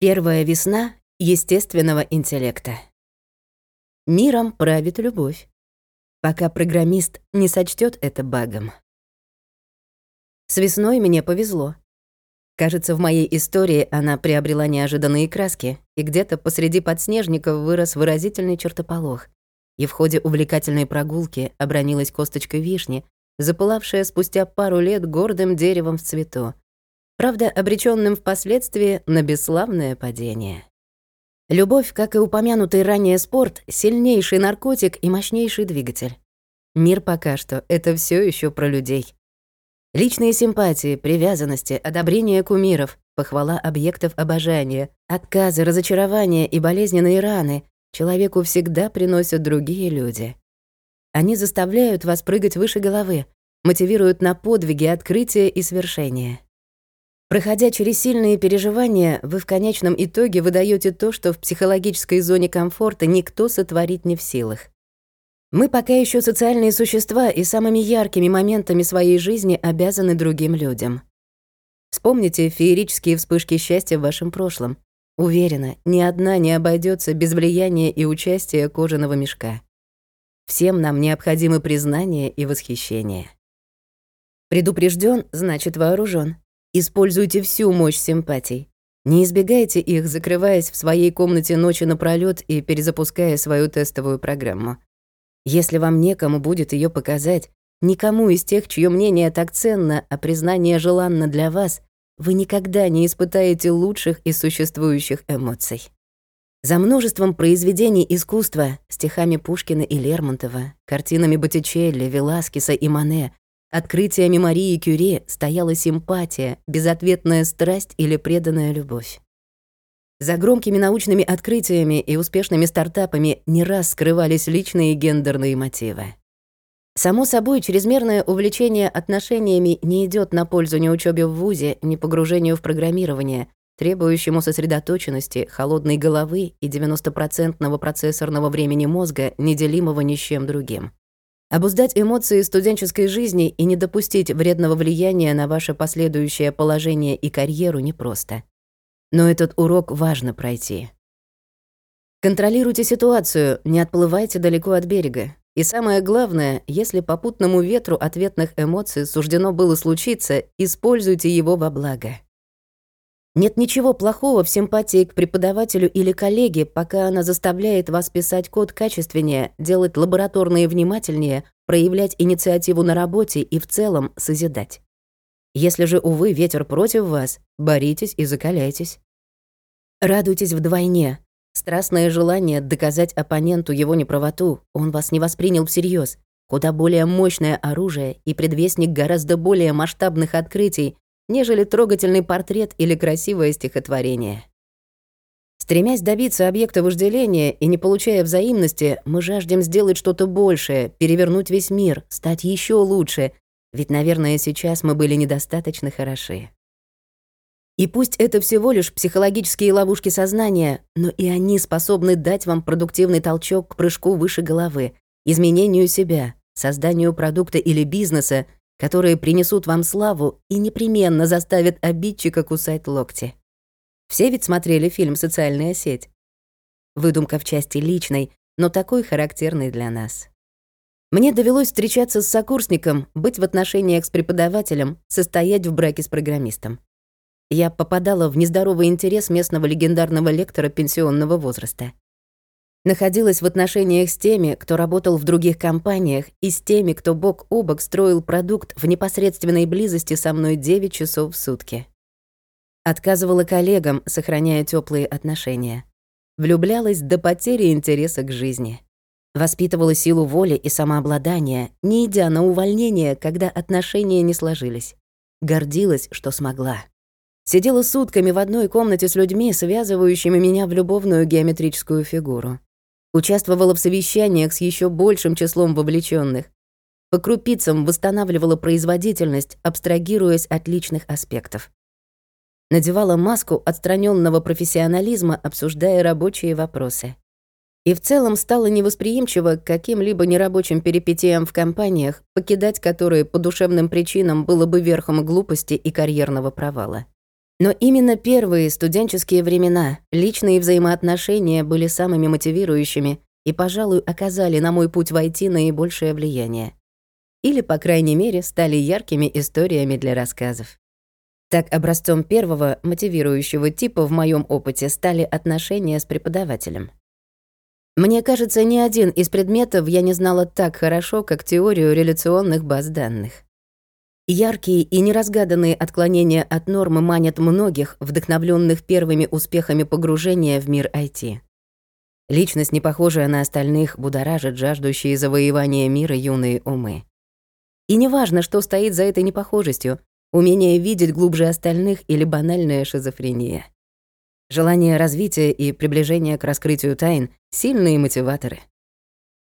Первая весна естественного интеллекта. Миром правит любовь, пока программист не сочтет это багом. С весной мне повезло. Кажется, в моей истории она приобрела неожиданные краски, и где-то посреди подснежников вырос выразительный чертополох. И в ходе увлекательной прогулки обронилась косточка вишни, запылавшая спустя пару лет гордым деревом в цвету, правда, обречённым впоследствии на бесславное падение. Любовь, как и упомянутый ранее спорт, сильнейший наркотик и мощнейший двигатель. Мир пока что — это всё ещё про людей. Личные симпатии, привязанности, одобрение кумиров, похвала объектов обожания, отказы, разочарования и болезненные раны человеку всегда приносят другие люди. Они заставляют вас прыгать выше головы, мотивируют на подвиги, открытия и свершения. Проходя через сильные переживания, вы в конечном итоге выдаете то, что в психологической зоне комфорта никто сотворить не в силах. Мы пока еще социальные существа и самыми яркими моментами своей жизни обязаны другим людям. Вспомните феерические вспышки счастья в вашем прошлом. Уверена, ни одна не обойдется без влияния и участия кожаного мешка. Всем нам необходимы признание и восхищение. Предупрежден, значит вооружен. Используйте всю мощь симпатий. Не избегайте их, закрываясь в своей комнате ночи напролёт и перезапуская свою тестовую программу. Если вам некому будет ее показать, никому из тех, чье мнение так ценно, а признание желанно для вас, вы никогда не испытаете лучших из существующих эмоций. За множеством произведений искусства, стихами Пушкина и Лермонтова, картинами Боттичелли, Веласкеса и Мане, Открытиями Марии Кюре стояла симпатия, безответная страсть или преданная любовь. За громкими научными открытиями и успешными стартапами не раз скрывались личные гендерные мотивы. Само собой, чрезмерное увлечение отношениями не идет на пользу ни учебе в ВУЗе, ни погружению в программирование, требующему сосредоточенности, холодной головы и 90% процессорного времени мозга, неделимого ни с чем другим. Обуздать эмоции студенческой жизни и не допустить вредного влияния на ваше последующее положение и карьеру непросто. Но этот урок важно пройти. Контролируйте ситуацию, не отплывайте далеко от берега. И самое главное, если попутному ветру ответных эмоций суждено было случиться, используйте его во благо. Нет ничего плохого в симпатии к преподавателю или коллеге, пока она заставляет вас писать код качественнее, делать лабораторные внимательнее, проявлять инициативу на работе и в целом созидать. Если же, увы, ветер против вас, боритесь и закаляйтесь. Радуйтесь вдвойне. Страстное желание доказать оппоненту его неправоту, он вас не воспринял всерьез. Куда более мощное оружие и предвестник гораздо более масштабных открытий, нежели трогательный портрет или красивое стихотворение. Стремясь добиться объекта вожделения и не получая взаимности, мы жаждем сделать что-то большее, перевернуть весь мир, стать еще лучше, ведь, наверное, сейчас мы были недостаточно хороши. И пусть это всего лишь психологические ловушки сознания, но и они способны дать вам продуктивный толчок к прыжку выше головы, изменению себя, созданию продукта или бизнеса, которые принесут вам славу и непременно заставят обидчика кусать локти. Все ведь смотрели фильм «Социальная сеть». Выдумка в части личной, но такой характерный для нас. Мне довелось встречаться с сокурсником, быть в отношениях с преподавателем, состоять в браке с программистом. Я попадала в нездоровый интерес местного легендарного лектора пенсионного возраста находилась в отношениях с теми, кто работал в других компаниях, и с теми, кто бок о бок строил продукт в непосредственной близости со мной 9 часов в сутки. Отказывала коллегам, сохраняя теплые отношения. Влюблялась до потери интереса к жизни. Воспитывала силу воли и самообладания, не идя на увольнение, когда отношения не сложились. Гордилась, что смогла. Сидела сутками в одной комнате с людьми, связывающими меня в любовную геометрическую фигуру. Участвовала в совещаниях с еще большим числом вовлеченных. По крупицам восстанавливала производительность, абстрагируясь от личных аспектов. Надевала маску отстраненного профессионализма, обсуждая рабочие вопросы. И в целом стала невосприимчива к каким-либо нерабочим перипетиям в компаниях, покидать которые по душевным причинам было бы верхом глупости и карьерного провала. Но именно первые студенческие времена, личные взаимоотношения были самыми мотивирующими и, пожалуй, оказали на мой путь войти наибольшее влияние. Или, по крайней мере, стали яркими историями для рассказов. Так, образцом первого мотивирующего типа в моем опыте стали отношения с преподавателем. Мне кажется, ни один из предметов я не знала так хорошо, как теорию реляционных баз данных. Яркие и неразгаданные отклонения от нормы манят многих, вдохновленных первыми успехами погружения в мир IT. Личность, не похожая на остальных, будоражит жаждущие завоевания мира юные умы. И неважно, что стоит за этой непохожестью, умение видеть глубже остальных или банальная шизофрения. Желание развития и приближения к раскрытию тайн — сильные мотиваторы.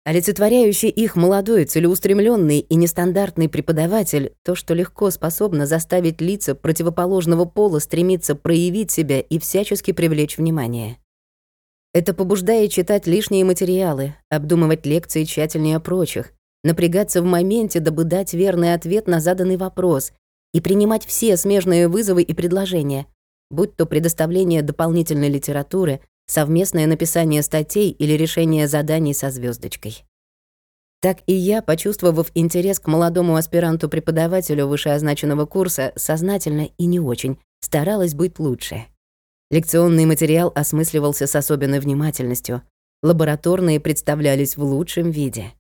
Олицетворяющий их молодой, целеустремленный и нестандартный преподаватель — то, что легко способно заставить лица противоположного пола стремиться проявить себя и всячески привлечь внимание. Это побуждает читать лишние материалы, обдумывать лекции тщательнее прочих, напрягаться в моменте, дабы дать верный ответ на заданный вопрос и принимать все смежные вызовы и предложения, будь то предоставление дополнительной литературы, совместное написание статей или решение заданий со звездочкой. Так и я, почувствовав интерес к молодому аспиранту-преподавателю вышеозначенного курса, сознательно и не очень старалась быть лучше. Лекционный материал осмысливался с особенной внимательностью. Лабораторные представлялись в лучшем виде.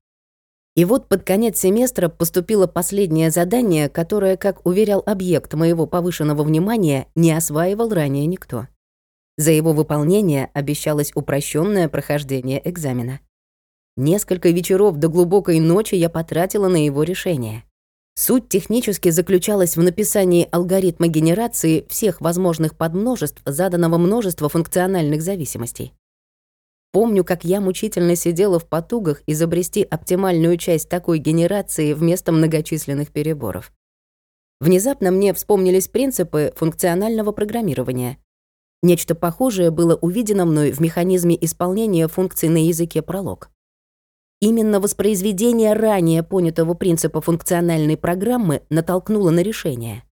И вот под конец семестра поступило последнее задание, которое, как уверял объект моего повышенного внимания, не осваивал ранее никто. За его выполнение обещалось упрощенное прохождение экзамена. Несколько вечеров до глубокой ночи я потратила на его решение. Суть технически заключалась в написании алгоритма генерации всех возможных подмножеств заданного множества функциональных зависимостей. Помню, как я мучительно сидела в потугах изобрести оптимальную часть такой генерации вместо многочисленных переборов. Внезапно мне вспомнились принципы функционального программирования. Нечто похожее было увидено мной в механизме исполнения функций на языке пролог. Именно воспроизведение ранее понятого принципа функциональной программы натолкнуло на решение.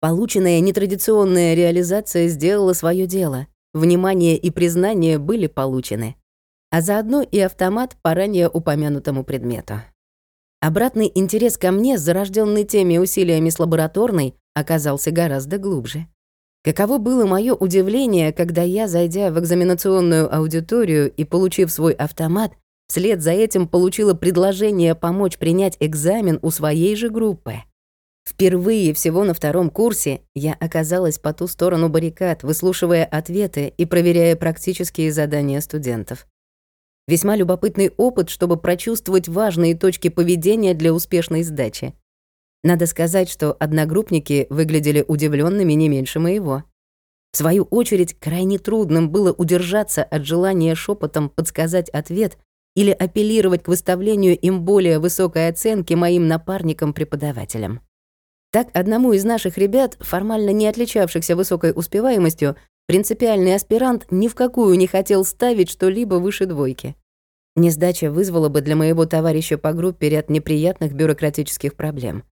Полученная нетрадиционная реализация сделала свое дело — Внимание и признание были получены, а заодно и автомат по ранее упомянутому предмету. Обратный интерес ко мне, зарожденный теми усилиями с лабораторной, оказался гораздо глубже. Каково было мое удивление, когда я, зайдя в экзаменационную аудиторию и получив свой автомат, вслед за этим получила предложение помочь принять экзамен у своей же группы. Впервые всего на втором курсе я оказалась по ту сторону баррикад, выслушивая ответы и проверяя практические задания студентов. Весьма любопытный опыт, чтобы прочувствовать важные точки поведения для успешной сдачи. Надо сказать, что одногруппники выглядели удивленными не меньше моего. В свою очередь, крайне трудным было удержаться от желания шепотом подсказать ответ или апеллировать к выставлению им более высокой оценки моим напарникам-преподавателям. Так одному из наших ребят, формально не отличавшихся высокой успеваемостью, принципиальный аспирант ни в какую не хотел ставить что-либо выше двойки. Несдача вызвала бы для моего товарища по группе ряд неприятных бюрократических проблем.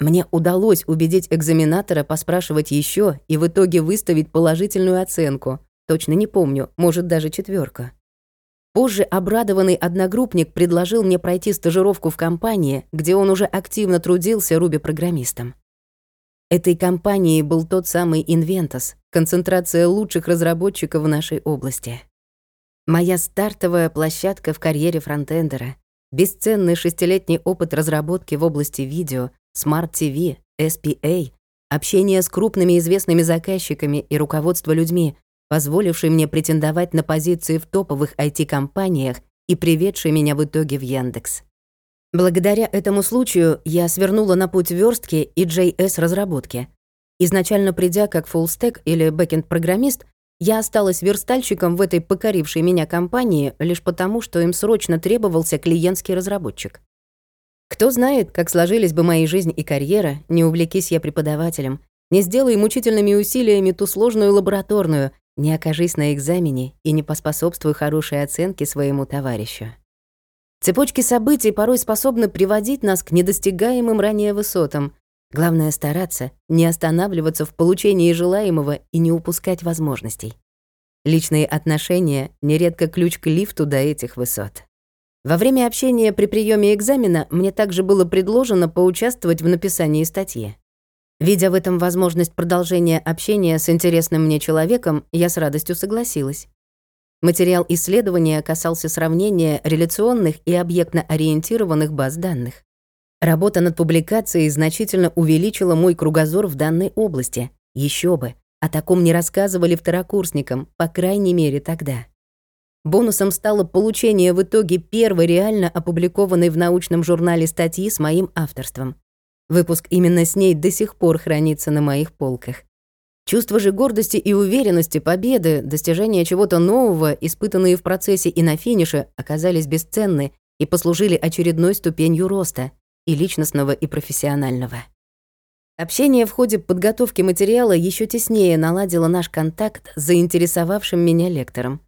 Мне удалось убедить экзаменатора поспрашивать еще и в итоге выставить положительную оценку. Точно не помню, может, даже четверка. Позже обрадованный одногруппник предложил мне пройти стажировку в компании, где он уже активно трудился руби-программистом. Этой компанией был тот самый Inventus, концентрация лучших разработчиков в нашей области. Моя стартовая площадка в карьере фронтендера, бесценный шестилетний опыт разработки в области видео, Smart TV, SPA, общение с крупными известными заказчиками и руководство людьми, позволивший мне претендовать на позиции в топовых IT-компаниях и приведший меня в итоге в Яндекс. Благодаря этому случаю я свернула на путь верстки и JS-разработки. Изначально придя как фуллстек или бэкенд-программист, я осталась верстальщиком в этой покорившей меня компании лишь потому, что им срочно требовался клиентский разработчик. Кто знает, как сложились бы мои жизнь и карьера, не увлекись я преподавателем, не сделай мучительными усилиями ту сложную лабораторную, не окажись на экзамене и не поспособствуй хорошей оценке своему товарищу. Цепочки событий порой способны приводить нас к недостигаемым ранее высотам, Главное стараться, не останавливаться в получении желаемого и не упускать возможностей. Личные отношения — нередко ключ к лифту до этих высот. Во время общения при приеме экзамена мне также было предложено поучаствовать в написании статьи. Видя в этом возможность продолжения общения с интересным мне человеком, я с радостью согласилась. Материал исследования касался сравнения реляционных и объектно-ориентированных баз данных. Работа над публикацией значительно увеличила мой кругозор в данной области. Еще бы, о таком не рассказывали второкурсникам, по крайней мере тогда. Бонусом стало получение в итоге первой реально опубликованной в научном журнале статьи с моим авторством. Выпуск именно с ней до сих пор хранится на моих полках. Чувство же гордости и уверенности, победы, достижения чего-то нового, испытанные в процессе и на финише, оказались бесценны и послужили очередной ступенью роста и личностного, и профессионального. Общение в ходе подготовки материала еще теснее наладило наш контакт с заинтересовавшим меня лектором.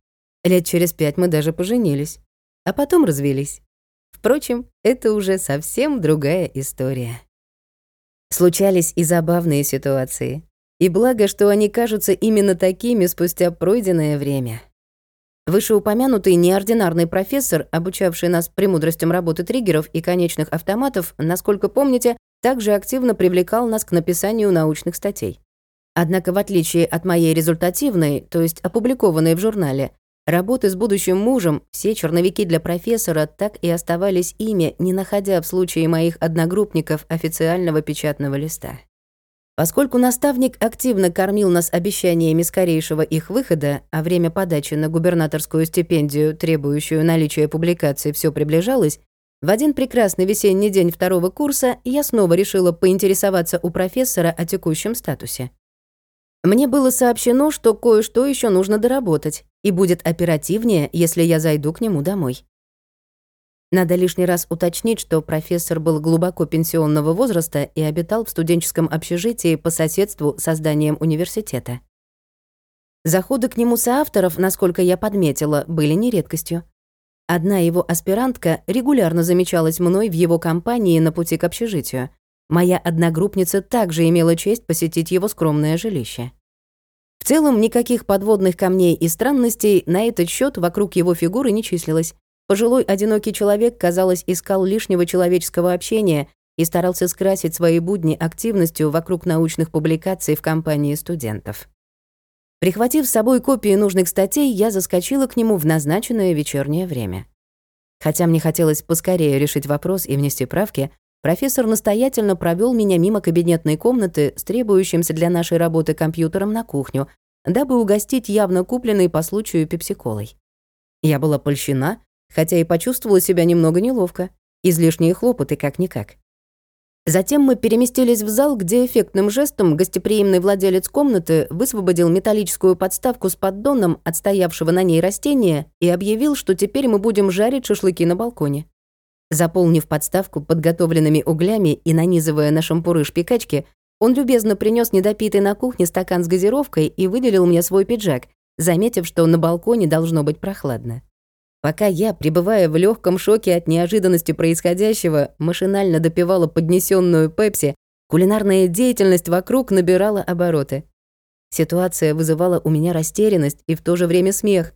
Лет через пять мы даже поженились, а потом развелись. Впрочем, это уже совсем другая история. Случались и забавные ситуации. И благо, что они кажутся именно такими спустя пройденное время. Вышеупомянутый неординарный профессор, обучавший нас премудростям работы триггеров и конечных автоматов, насколько помните, также активно привлекал нас к написанию научных статей. Однако, в отличие от моей результативной, то есть опубликованной в журнале, работы с будущим мужем, все черновики для профессора так и оставались ими, не находя в случае моих одногруппников официального печатного листа. Поскольку наставник активно кормил нас обещаниями скорейшего их выхода, а время подачи на губернаторскую стипендию, требующую наличия публикации, все приближалось, в один прекрасный весенний день второго курса я снова решила поинтересоваться у профессора о текущем статусе. Мне было сообщено, что кое-что еще нужно доработать, и будет оперативнее, если я зайду к нему домой. Надо лишний раз уточнить, что профессор был глубоко пенсионного возраста и обитал в студенческом общежитии по соседству со зданием университета. Заходы к нему соавторов, насколько я подметила, были не редкостью. Одна его аспирантка регулярно замечалась мной в его компании на пути к общежитию. Моя одногруппница также имела честь посетить его скромное жилище. В целом, никаких подводных камней и странностей на этот счет вокруг его фигуры не числилось, Пожилой одинокий человек, казалось, искал лишнего человеческого общения и старался скрасить свои будни активностью вокруг научных публикаций в компании студентов. Прихватив с собой копии нужных статей, я заскочила к нему в назначенное вечернее время. Хотя мне хотелось поскорее решить вопрос и внести правки, профессор настоятельно провел меня мимо кабинетной комнаты с требующимся для нашей работы компьютером на кухню, дабы угостить явно купленной по случаю пепсиколой. Я была польщена хотя и почувствовала себя немного неловко. Излишние хлопоты как-никак. Затем мы переместились в зал, где эффектным жестом гостеприимный владелец комнаты высвободил металлическую подставку с поддоном отстоявшего на ней растения и объявил, что теперь мы будем жарить шашлыки на балконе. Заполнив подставку подготовленными углями и нанизывая на шампуры шпикачки, он любезно принес недопитый на кухне стакан с газировкой и выделил мне свой пиджак, заметив, что на балконе должно быть прохладно. Пока я, пребывая в легком шоке от неожиданности происходящего, машинально допивала поднесенную пепси, кулинарная деятельность вокруг набирала обороты. Ситуация вызывала у меня растерянность и в то же время смех.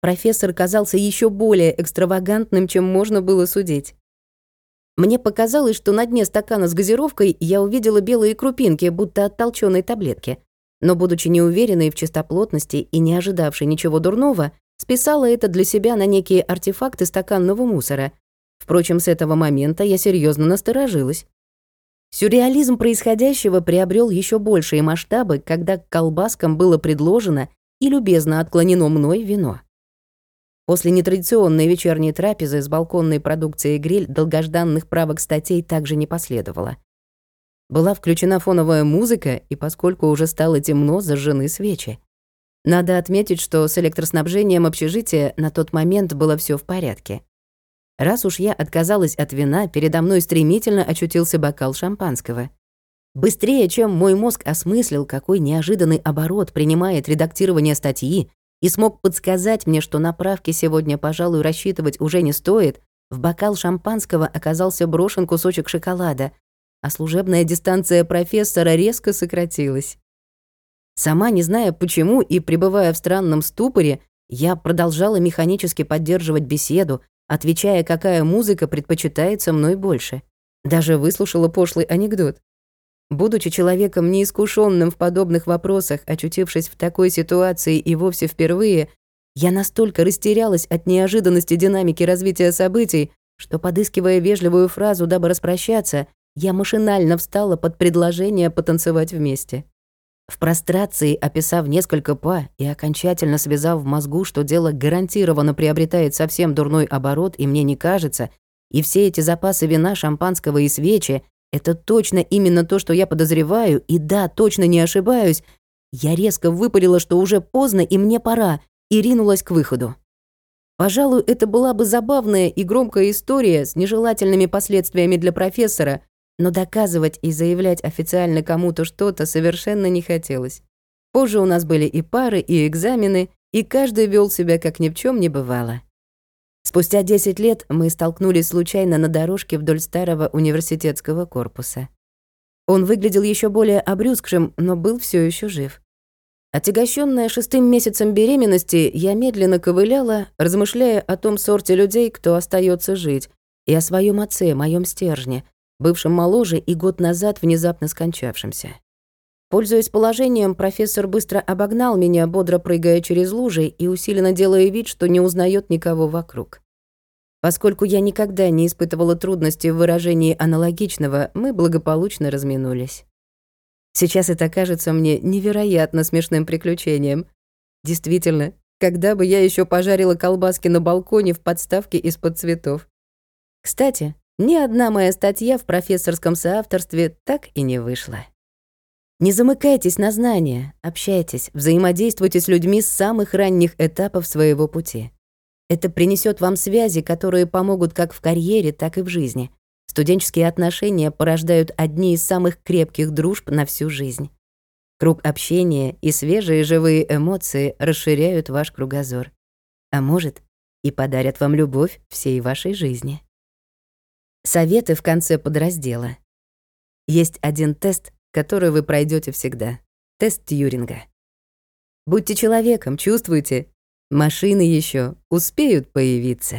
Профессор казался еще более экстравагантным, чем можно было судить. Мне показалось, что на дне стакана с газировкой я увидела белые крупинки, будто от толчёной таблетки. Но, будучи неуверенной в чистоплотности и не ожидавшей ничего дурного, Списала это для себя на некие артефакты стаканного мусора. Впрочем, с этого момента я серьезно насторожилась. Сюрреализм происходящего приобрел еще большие масштабы, когда к колбаскам было предложено и любезно отклонено мной вино. После нетрадиционной вечерней трапезы с балконной продукцией гриль долгожданных правок статей также не последовало. Была включена фоновая музыка, и поскольку уже стало темно, зажжены свечи. Надо отметить, что с электроснабжением общежития на тот момент было все в порядке. Раз уж я отказалась от вина, передо мной стремительно очутился бокал шампанского. Быстрее, чем мой мозг осмыслил, какой неожиданный оборот принимает редактирование статьи, и смог подсказать мне, что на правки сегодня, пожалуй, рассчитывать уже не стоит, в бокал шампанского оказался брошен кусочек шоколада, а служебная дистанция профессора резко сократилась. Сама не зная почему и пребывая в странном ступоре, я продолжала механически поддерживать беседу, отвечая, какая музыка предпочитается мной больше. Даже выслушала пошлый анекдот. Будучи человеком неискушенным в подобных вопросах, очутившись в такой ситуации и вовсе впервые, я настолько растерялась от неожиданности динамики развития событий, что, подыскивая вежливую фразу, дабы распрощаться, я машинально встала под предложение потанцевать вместе. В прострации, описав несколько па и окончательно связав в мозгу, что дело гарантированно приобретает совсем дурной оборот, и мне не кажется, и все эти запасы вина, шампанского и свечи — это точно именно то, что я подозреваю, и да, точно не ошибаюсь, я резко выпалила, что уже поздно и мне пора, и ринулась к выходу. Пожалуй, это была бы забавная и громкая история с нежелательными последствиями для профессора, но доказывать и заявлять официально кому-то что-то совершенно не хотелось. Позже у нас были и пары, и экзамены, и каждый вел себя как ни в чем не бывало. Спустя 10 лет мы столкнулись случайно на дорожке вдоль старого университетского корпуса. Он выглядел еще более обрюзгшим, но был все еще жив. Отягощенная шестым месяцем беременности, я медленно ковыляла, размышляя о том сорте людей, кто остается жить, и о своем отце, моем стержне, бывшем моложе и год назад внезапно скончавшемся. Пользуясь положением, профессор быстро обогнал меня, бодро прыгая через лужи и усиленно делая вид, что не узнает никого вокруг. Поскольку я никогда не испытывала трудностей в выражении аналогичного, мы благополучно разминулись. Сейчас это кажется мне невероятно смешным приключением. Действительно, когда бы я еще пожарила колбаски на балконе в подставке из-под цветов. Кстати, ни одна моя статья в профессорском соавторстве так и не вышла. Не замыкайтесь на знания, общайтесь, взаимодействуйте с людьми с самых ранних этапов своего пути. Это принесет вам связи, которые помогут как в карьере, так и в жизни. Студенческие отношения порождают одни из самых крепких дружб на всю жизнь. Круг общения и свежие живые эмоции расширяют ваш кругозор. А может, и подарят вам любовь всей вашей жизни. Советы в конце подраздела. Есть один тест, который вы пройдете всегда. Тест Тьюринга. Будьте человеком, чувствуйте. Машины еще успеют появиться.